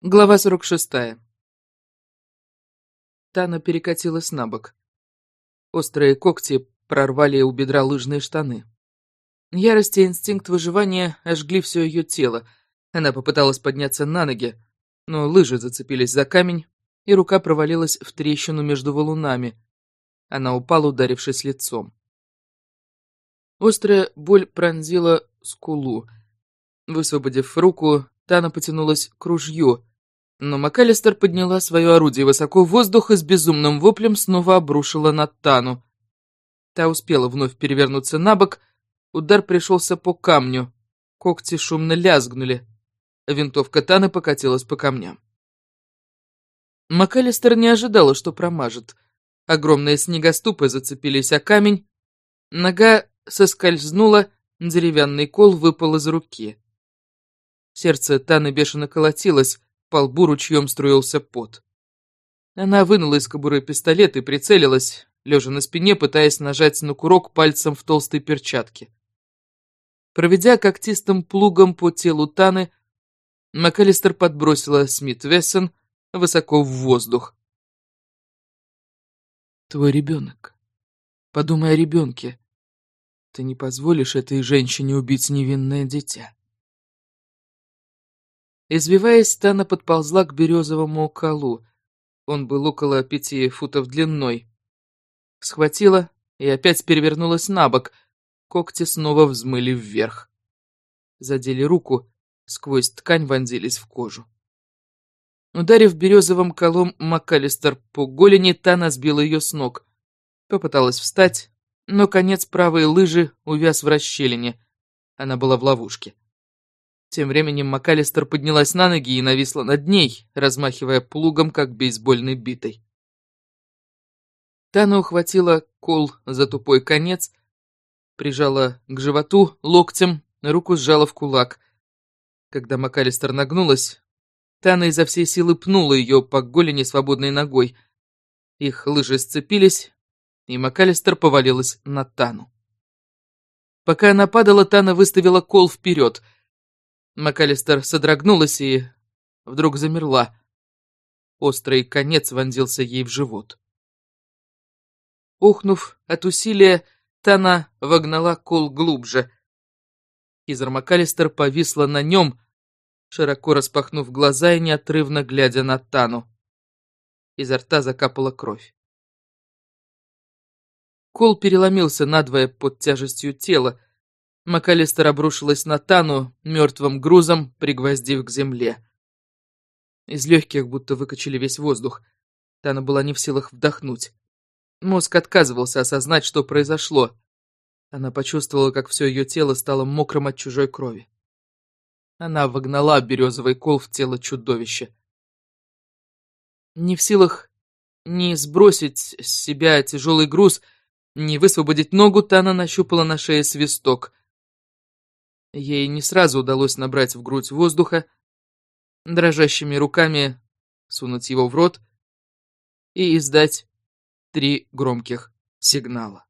Глава 46. Тана перекатилась на бок. Острые когти прорвали у бедра лыжные штаны. Ярость и инстинкт выживания ожгли все ее тело. Она попыталась подняться на ноги, но лыжи зацепились за камень, и рука провалилась в трещину между валунами. Она упала, ударившись лицом. Острая боль пронзила скулу. Высвободив руку, Тана потянулась к ружью — но МакАлистер подняла свое орудие высоко в воздух и с безумным воплем снова обрушила на Тану. Та успела вновь перевернуться на бок, удар пришелся по камню, когти шумно лязгнули, винтовка Таны покатилась по камням. МакАлистер не ожидала, что промажет. Огромные снегоступы зацепились о камень, нога соскользнула, деревянный кол выпал из руки. Сердце Таны бешено колотилось, по лбу ручьем струился пот. Она вынула из кобуры пистолет и прицелилась, лежа на спине, пытаясь нажать на курок пальцем в толстой перчатке. Проведя когтистым плугом по телу Таны, МакАлистер подбросила Смит Вессон высоко в воздух. «Твой ребенок. Подумай о ребенке. Ты не позволишь этой женщине убить невинное дитя». Извиваясь, Тана подползла к березовому колу. Он был около пяти футов длиной. Схватила и опять перевернулась на бок. Когти снова взмыли вверх. Задели руку, сквозь ткань вонзились в кожу. Ударив березовым колом МакАлистер по голени, Тана сбила ее с ног. Попыталась встать, но конец правой лыжи увяз в расщелине. Она была в ловушке. Тем временем МакАлистер поднялась на ноги и нависла над ней, размахивая плугом, как бейсбольной битой. Тана ухватила кол за тупой конец, прижала к животу локтем, руку сжала в кулак. Когда МакАлистер нагнулась, Тана изо всей силы пнула ее по голени свободной ногой. Их лыжи сцепились, и МакАлистер повалилась на Тану. Пока она падала, Тана выставила кол вперед — МакАлистер содрогнулась и вдруг замерла. Острый конец вонзился ей в живот. Ухнув от усилия, Тана вогнала кол глубже. Кизер МакАлистер повисла на нем, широко распахнув глаза и неотрывно глядя на Тану. Изо рта закапала кровь. Кол переломился надвое под тяжестью тела, МакАлистер обрушилась на Тану, мертвым грузом пригвоздив к земле. Из легких будто выкачали весь воздух. Тана была не в силах вдохнуть. Мозг отказывался осознать, что произошло. Она почувствовала, как все ее тело стало мокрым от чужой крови. Она вогнала березовый кол в тело чудовища. Не в силах ни сбросить с себя тяжелый груз, ни высвободить ногу, Тана нащупала на шее свисток. Ей не сразу удалось набрать в грудь воздуха, дрожащими руками сунуть его в рот и издать три громких сигнала.